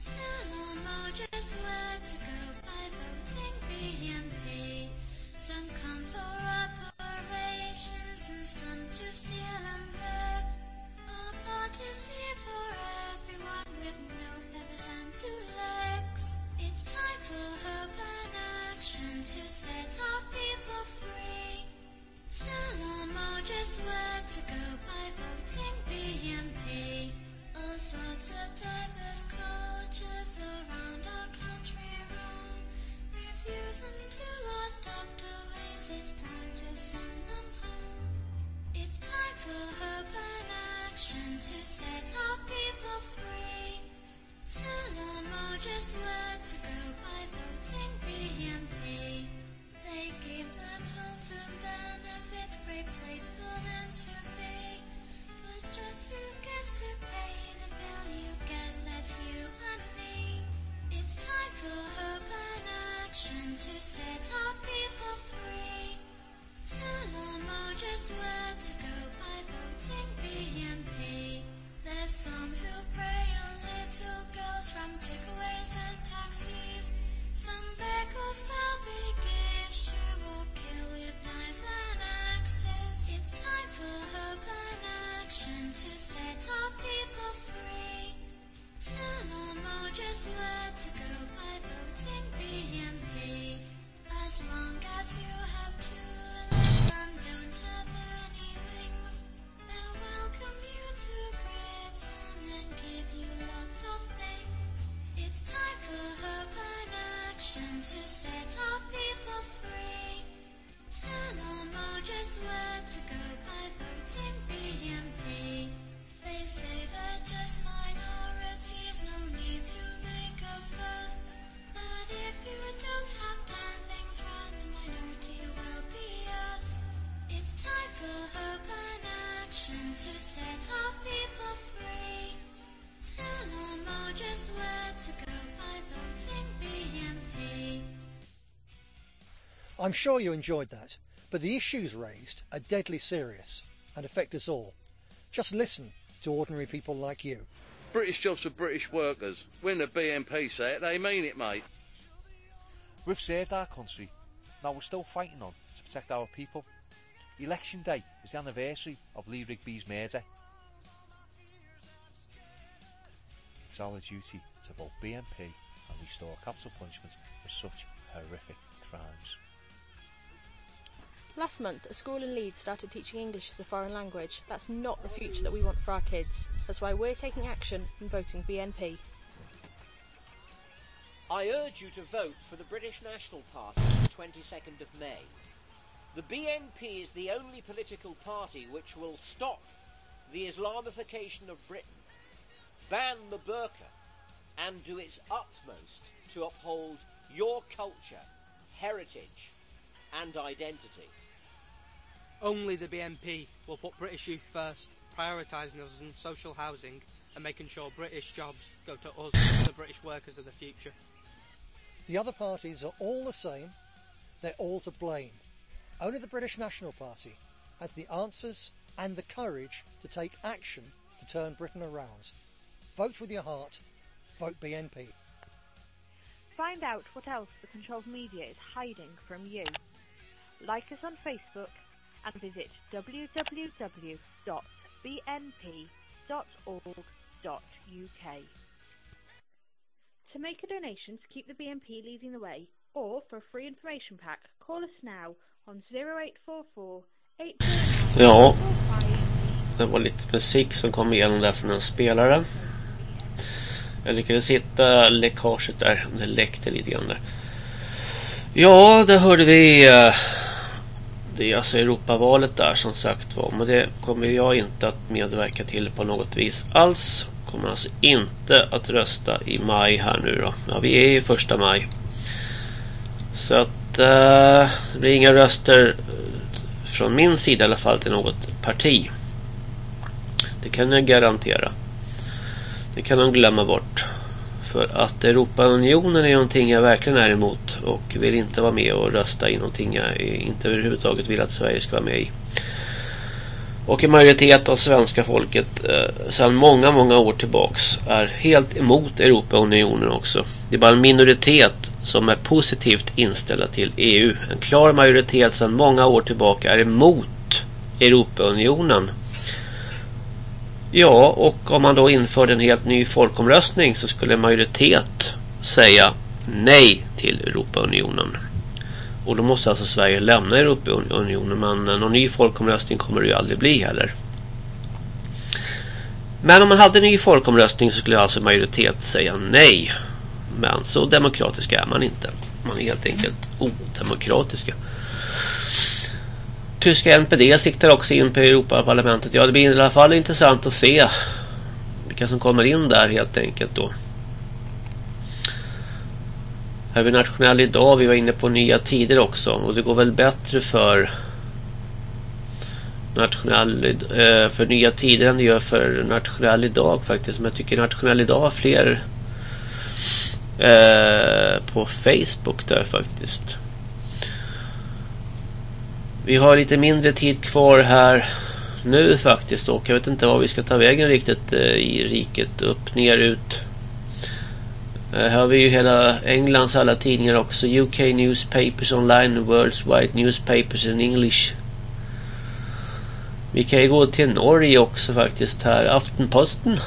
Tell all just where to go by voting BNP. Some come for and some to steal and here for everyone with no. It's time for hope and action to set our people free. Tell them all just where to go by voting. All sorts of diverse cultures around our country roam. To adopt ways, it's time to send them. It's time for and action to set our people free. Tell them all just where to go by voting BNP. They give them homes and benefits, great place for them to be. But just who gets to pay the bill? You guess that's you and me. It's time for and action to set our people free. Tell them all just where to go by voting BNP. There's some who prey on little girls from takeaways and taxis. Some beg or sell big gifts who will kill with knives and axes. It's time for hope and action to set our people free. Tell them all just where to go by voting BNP. As long as you have two time for and action to set our people free. Tell them all just where to go by voting BNP. They say they're just minorities, no need to make a fuss. But if you don't have done things right, the minority will be us. It's time for and action to set our people free. Tell them all just where to go by voting BNP. I'm sure you enjoyed that, but the issues raised are deadly serious and affect us all. Just listen to ordinary people like you. British jobs for British workers. When the BNP say it, they mean it, mate. We've saved our country. Now we're still fighting on to protect our people. Election day is the anniversary of Lee Rigby's murder. It's our duty to vote BNP and restore capital punishment for such horrific crimes. Last month, a school in Leeds started teaching English as a foreign language. That's not the future that we want for our kids. That's why we're taking action and voting BNP. I urge you to vote for the British National Party on the 22nd of May. The BNP is the only political party which will stop the Islamification of Britain, ban the burqa, and do its utmost to uphold your culture, heritage, and identity. Only the BNP will put British youth first, prioritising us in social housing and making sure British jobs go to us, the British workers of the future. The other parties are all the same, they're all to blame. Only the British National Party has the answers and the courage to take action to turn Britain around. Vote with your heart, vote BNP. Find out what else the controlled media is hiding from you. Like us on Facebook and visit www.bnp.org.uk. To make a donation to keep the BNP leading the way, or for a free information pack, call us now on 0844 Ja, det var lite musik som kom igenom där från en spelare. Jag lyckades hitta läckaget där. Det läckte lite grann där. Ja, det hörde vi. Eh, det är alltså Europavalet där som sagt var. Men det kommer jag inte att medverka till på något vis alls. Kommer alltså inte att rösta i maj här nu då. Ja, vi är ju första maj. Så att uh, det blir inga röster eh, från min sida i alla fall till något parti. Det kan jag garantera. Det kan de glömma bort. För att Europaunionen är någonting jag verkligen är emot. Och vill inte vara med och rösta i någonting jag inte överhuvudtaget vill att Sverige ska vara med i. Och en majoritet av svenska folket eh, sedan många, många år tillbaks är helt emot Europaunionen också. Det är bara en minoritet som är positivt inställda till EU. En klar majoritet sedan många år tillbaka är emot Europaunionen. Ja, och om man då införde en helt ny folkomröstning så skulle en majoritet säga nej till Europaunionen. Och då måste alltså Sverige lämna Europaunionen. Men någon ny folkomröstning kommer det ju aldrig bli heller. Men om man hade en ny folkomröstning så skulle alltså majoritet säga nej. Men så demokratiska är man inte. Man är helt enkelt odemokratiska. Tyska NPD siktar också in på Europaparlamentet. Ja, det blir i alla fall intressant att se vilka som kommer in där helt enkelt då. Här har vi nationell idag. Vi var inne på nya tider också. Och det går väl bättre för nationell eh, för nya tider än det gör för nationell idag faktiskt. Men jag tycker nationell idag har fler eh, på Facebook där faktiskt. Vi har lite mindre tid kvar här nu faktiskt och jag vet inte vad vi ska ta vägen riktigt eh, i riket. Upp, ner, ut. Eh, här har vi ju hela Englands alla tidningar också. UK Newspapers Online, Worldwide Newspapers in English. Vi kan ju gå till Norge också faktiskt här. Aftenposten.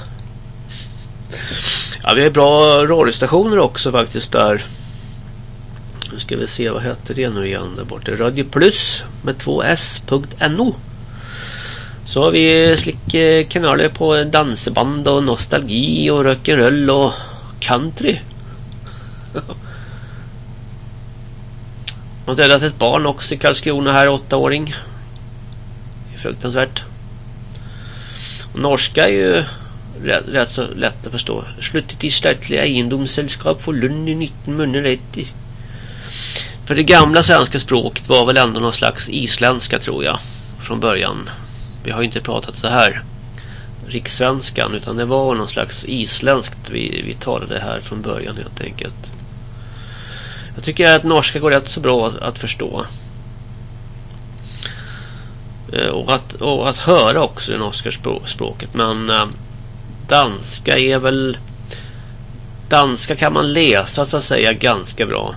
Ja, vi har bra radiostationer också faktiskt där. Nu ska vi se, vad heter det nu igen där borta? Radio Plus med 2s.no Så har vi slickkanaler eh, på dansband och nostalgi och rock'n'roll och country. Man har dödat ett barn också i Karlskrona här, åttaåring. Det är fruktansvärt. Och norska är ju rätt, rätt så lätt att förstå. Slutet i statliga egendomssällskap för Lund i 1930. För det gamla svenska språket var väl ändå någon slags isländska tror jag. Från början. Vi har ju inte pratat så här rikssvenskan utan det var någon slags isländskt vi, vi talade här från början helt enkelt. Jag tycker att norska går rätt så bra att, att förstå. Eh, och att, och att höra också det norska språket. Men äh, danska är väl... Danska kan man läsa så att säga ganska bra.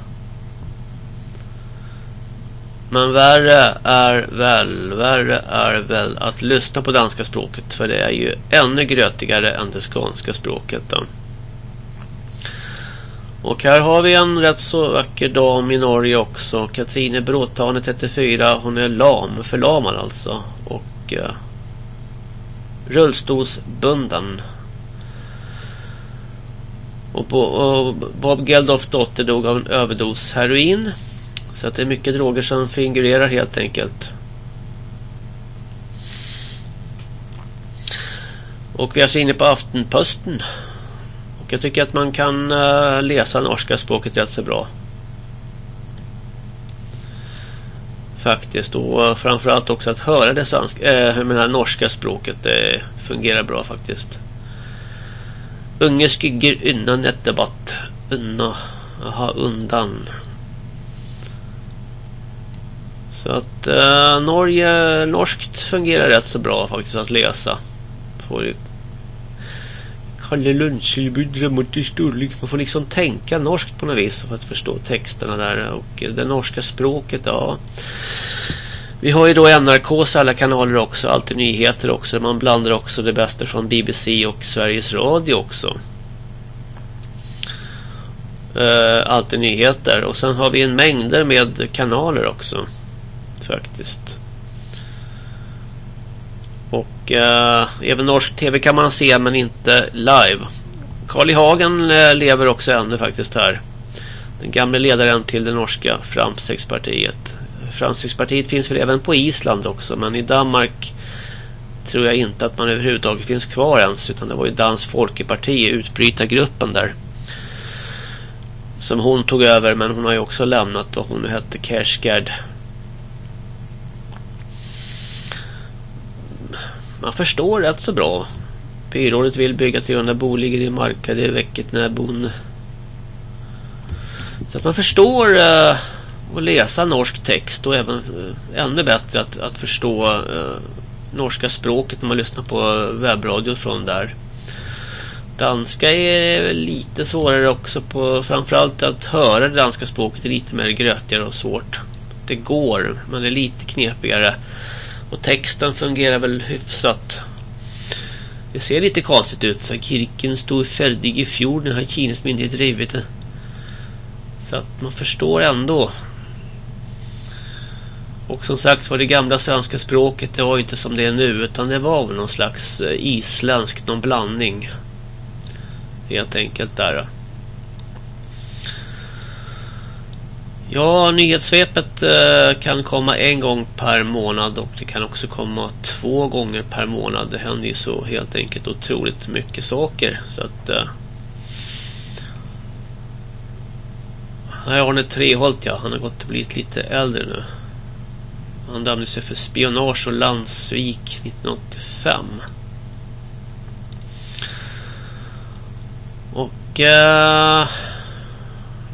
Men värre är väl, värre är väl att lyssna på danska språket. För det är ju ännu grötigare än det skånska språket. Då. Och här har vi en rätt så vacker dam i Norge också. Katrine Bråtane 34. Hon är lam, förlamad alltså. Och eh, rullstolsbunden. Och, och Bob Geldofs dotter dog av en överdos heroin. Så att det är mycket droger som figurerar helt enkelt. Och vi är alltså inne på Aftenposten. Och jag tycker att man kan eh, läsa norska språket rätt så bra. Faktiskt. Och eh, framförallt också att höra det svenska, eh, uh, menar, norska språket. Det fungerar bra faktiskt. Unge skygger undan ett debatt. Unna. Jaha, undan. Så att eh, Norge, norskt fungerar rätt så bra faktiskt att läsa. Får Kalle Lundsjöbud mot storlek. Man får liksom tänka norskt på något vis för att förstå texterna där. Och det norska språket, ja. Vi har ju då NRKs alla kanaler också. Alltid nyheter också. Man blandar också det bästa från BBC och Sveriges Radio också. Uh, alltid nyheter. Och sen har vi en mängder med kanaler också. Faktiskt. Och eh, även norsk tv kan man se men inte live. Carl I Hagen eh, lever också ännu faktiskt här. Den gamla ledaren till det norska Framstegspartiet. Framstegspartiet finns väl även på Island också men i Danmark tror jag inte att man överhuvudtaget finns kvar ens utan det var ju Dans Folkeparti, utbrytargruppen där. Som hon tog över men hon har ju också lämnat och hon hette Kersgard Man förstår rätt så bra. Byrådet vill bygga 300 boligor i Marka. Det är väcket när bon. Så att man förstår uh, att läsa norsk text och även uh, ännu bättre att, att förstå uh, norska språket när man lyssnar på webbradio från där. Danska är lite svårare också på framförallt att höra det danska språket är lite mer grötigare och svårt. Det går men det är lite knepigare. Och texten fungerar väl hyfsat. Det ser lite konstigt ut. Så kirken stod färdig i fjol Nu har Kinas myndighet rivit det. Så att man förstår ändå. Och som sagt var det gamla svenska språket det var inte som det är nu utan det var väl någon slags eh, isländsk, någon blandning. Helt enkelt där. Ja, nyhetssvepet eh, kan komma en gång per månad och det kan också komma två gånger per månad. Det händer ju så helt enkelt otroligt mycket saker. Så att... Eh, här har Arne Treholt, ja. Han har gått och blivit lite äldre nu. Han dömde sig för spionage och landsvik 1985. Och... Eh,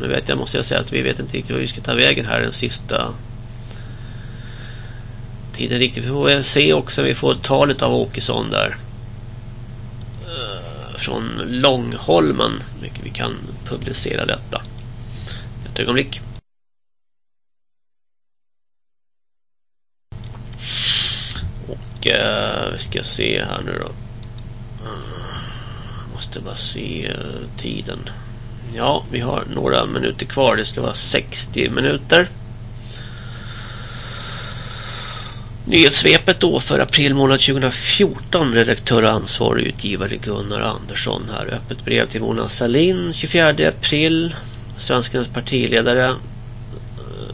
nu vet jag, måste jag säga att vi vet inte riktigt hur vi ska ta vägen här den sista tiden riktigt. Vi får se också, om vi får talet av Åkesson där. Eh, från Långholmen. Mycket vi kan publicera detta. Ett ögonblick. Och eh, vi ska se här nu då. Eh, måste bara se tiden. Ja, vi har några minuter kvar. Det ska vara 60 minuter. Nyhetssvepet då för april månad 2014. Redaktör och ansvarig utgivare Gunnar Andersson här. Öppet brev till Mona Salin 24 april. Svenskarnas partiledare eh,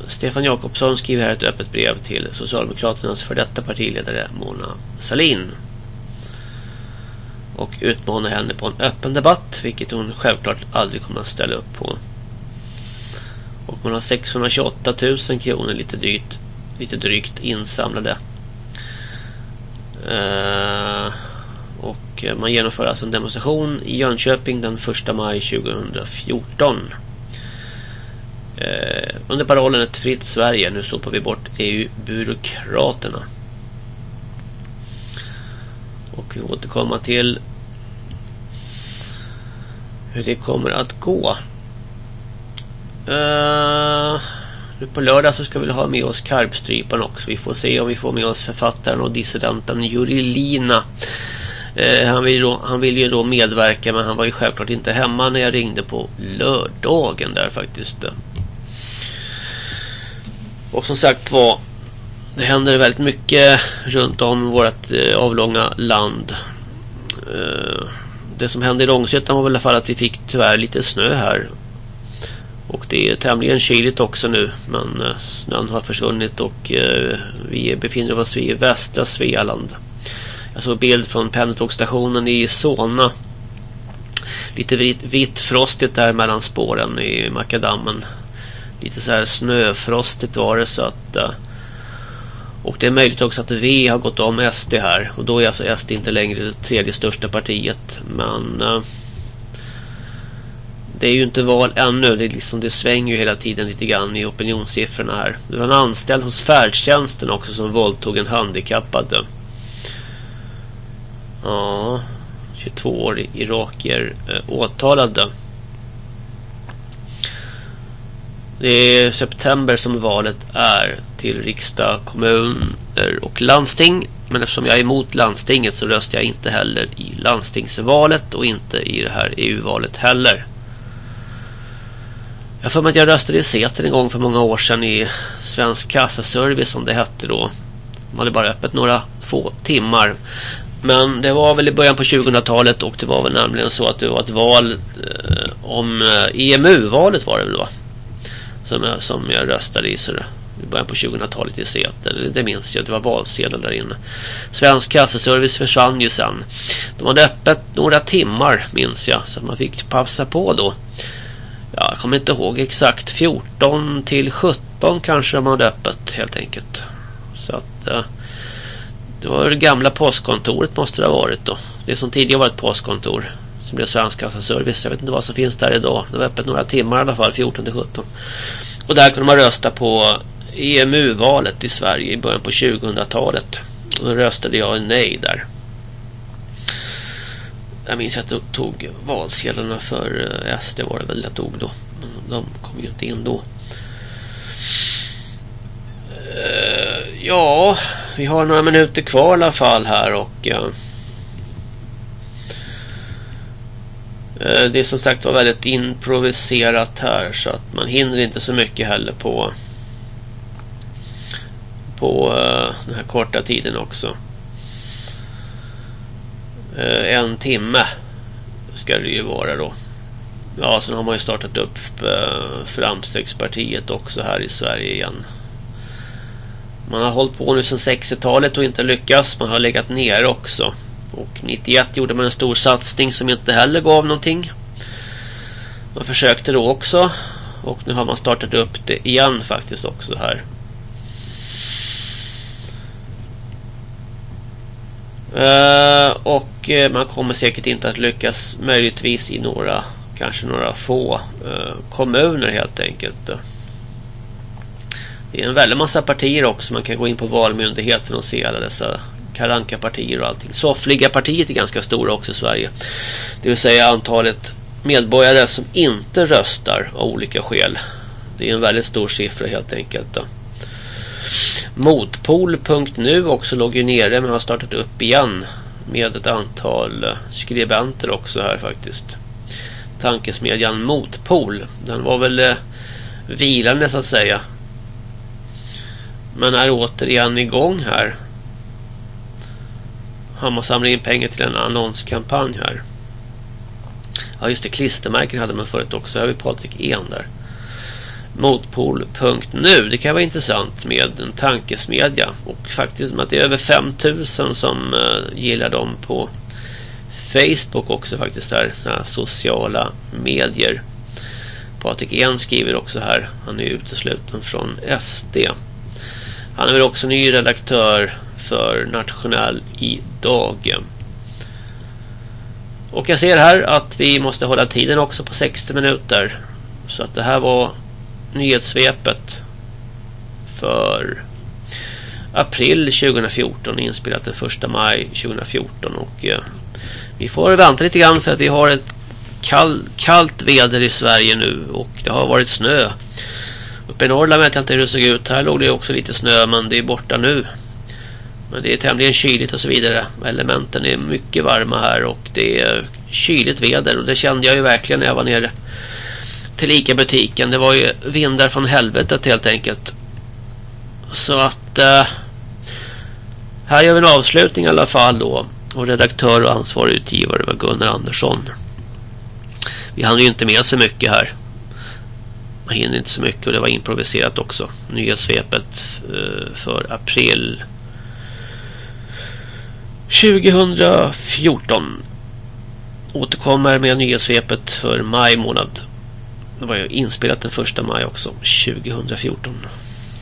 Stefan Jakobsson skriver här ett öppet brev till Socialdemokraternas för detta partiledare Mona Salin och utmana henne på en öppen debatt vilket hon självklart aldrig kommer att ställa upp på. Och hon har 628 000 kronor lite dyrt lite drygt insamlade. Uh, och man genomför alltså en demonstration i Jönköping den 1 maj 2014. Uh, eh, under parollen ett fritt Sverige. Nu sopar vi bort EU-byråkraterna. Och vi återkommer till hur det kommer att gå. Uh, nu på lördag så ska vi ha med oss Karpstrypan också. Vi får se om vi får med oss författaren och dissidenten Jurilina. Uh, eh, han, vill då, han vill ju då medverka men han var ju självklart inte hemma när jag ringde på lördagen där faktiskt. Och som sagt var det händer väldigt mycket runt om vårt eh, avlånga land. Eh, det som hände i Långsötan var väl i alla fall att vi fick tyvärr lite snö här. Och det är tämligen kyligt också nu. Men eh, snön har försvunnit och vi befinner oss i västra Svealand. Jag såg bild från pendeltågstationen i Solna. Lite vitt, vitt frostigt där mellan spåren i Makadammen. Lite så här snöfrostigt var det så att... Och det är möjligt också att V har gått om SD här. Och då är alltså SD inte längre det tredje största partiet. Men... Eh, det är ju inte val ännu. Det, är liksom, det svänger ju hela tiden lite grann i opinionssiffrorna här. Det var en anställd hos färdtjänsten också som våldtog en handikappad. Ja, 22 år irakier eh, åtalade. Det är september som valet är till riksdag, kommuner och landsting. Men eftersom jag är emot landstinget så röstar jag inte heller i landstingsvalet och inte i det här EU-valet heller. Jag får mig att jag röstade i Säter en gång för många år sedan i Svensk kassaservice som det hette då. De hade bara öppet några få timmar. Men det var väl i början på 2000-talet och det var väl nämligen så att det var ett val eh, om eh, EMU-valet var det väl då. Som jag, som jag röstade i så det, i början på 2000-talet i Säter. Det minns jag, det var valsedel där inne. Svensk kassaservice försvann ju sen. De hade öppet några timmar minns jag så man fick passa på då. Ja, jag kommer inte ihåg exakt 14 till 17 kanske de hade öppet helt enkelt. Så att eh, det var det gamla postkontoret måste det ha varit då. Det som tidigare var ett postkontor. Som blev Svensk Kassaservice. Jag vet inte vad som finns där idag. Det var öppet några timmar i alla fall. 14 till 17. Och där kunde man rösta på EMU-valet i Sverige i början på 2000-talet. Då röstade jag nej där. Jag minns att jag tog valsedlarna för eh, SD var det väl jag tog då. Men de kom ju inte in då. Eh, ja, vi har några minuter kvar i alla fall här och eh, det är som sagt var väldigt improviserat här så att man hinner inte så mycket heller på på uh, den här korta tiden också. Eh, en timme ska det ju vara då. Ja, sen har man ju startat upp eh, Framstegspartiet också här i Sverige igen. Man har hållit på nu sedan 60-talet och inte lyckats. Man har legat ner också. Och 91 gjorde man en stor satsning som inte heller gav någonting. Man försökte då också. Och nu har man startat upp det igen faktiskt också här. Eh, och eh, man kommer säkert inte att lyckas möjligtvis i några kanske några få eh, kommuner helt enkelt. Det är en väldig massa partier också. Man kan gå in på valmyndigheten och se alla dessa karanka partier och allting. Soffliga partiet är ganska stora också i Sverige. Det vill säga antalet medborgare som inte röstar av olika skäl. Det är en väldigt stor siffra helt enkelt. Då. Motpol.nu också låg ju nere men har startat upp igen med ett antal skribenter också här faktiskt. Tankesmedjan Motpol. Den var väl eh, vilande så att säga men är återigen igång här. Han samlar in pengar till en annonskampanj här. Ja just det, klistermärken hade man förut också. Här har vi Patrik En där. Motpol.nu. Det kan vara intressant med en tankesmedja. Och faktiskt att det är över 5000 som eh, gillar dem på Facebook också faktiskt där. här sociala medier. Patrik En skriver också här. Han är utesluten från SD. Han är väl också ny redaktör för Nationell idag. Och jag ser här att vi måste hålla tiden också på 60 minuter. Så att det här var nyhetssvepet för april 2014 inspelat den 1 maj 2014 och eh, vi får vänta lite grann för att vi har ett kall, kallt väder i Sverige nu och det har varit snö Uppe i Norrland vet jag inte hur det såg ut. Här låg det också lite snö men det är borta nu. Men det är tämligen kyligt och så vidare. Elementen är mycket varma här och det är kyligt väder. Och det kände jag ju verkligen när jag var nere till Ica-butiken. Det var ju vindar från helvetet helt enkelt. Så att... Eh, här gör vi en avslutning i alla fall då. Och redaktör och ansvarig utgivare var Gunnar Andersson. Vi hann ju inte med så mycket här. Man hinner inte så mycket och det var improviserat också. Nyhetssvepet eh, för april 2014 återkommer med nyhetssvepet för maj månad. Det var ju inspelat den första maj också, 2014.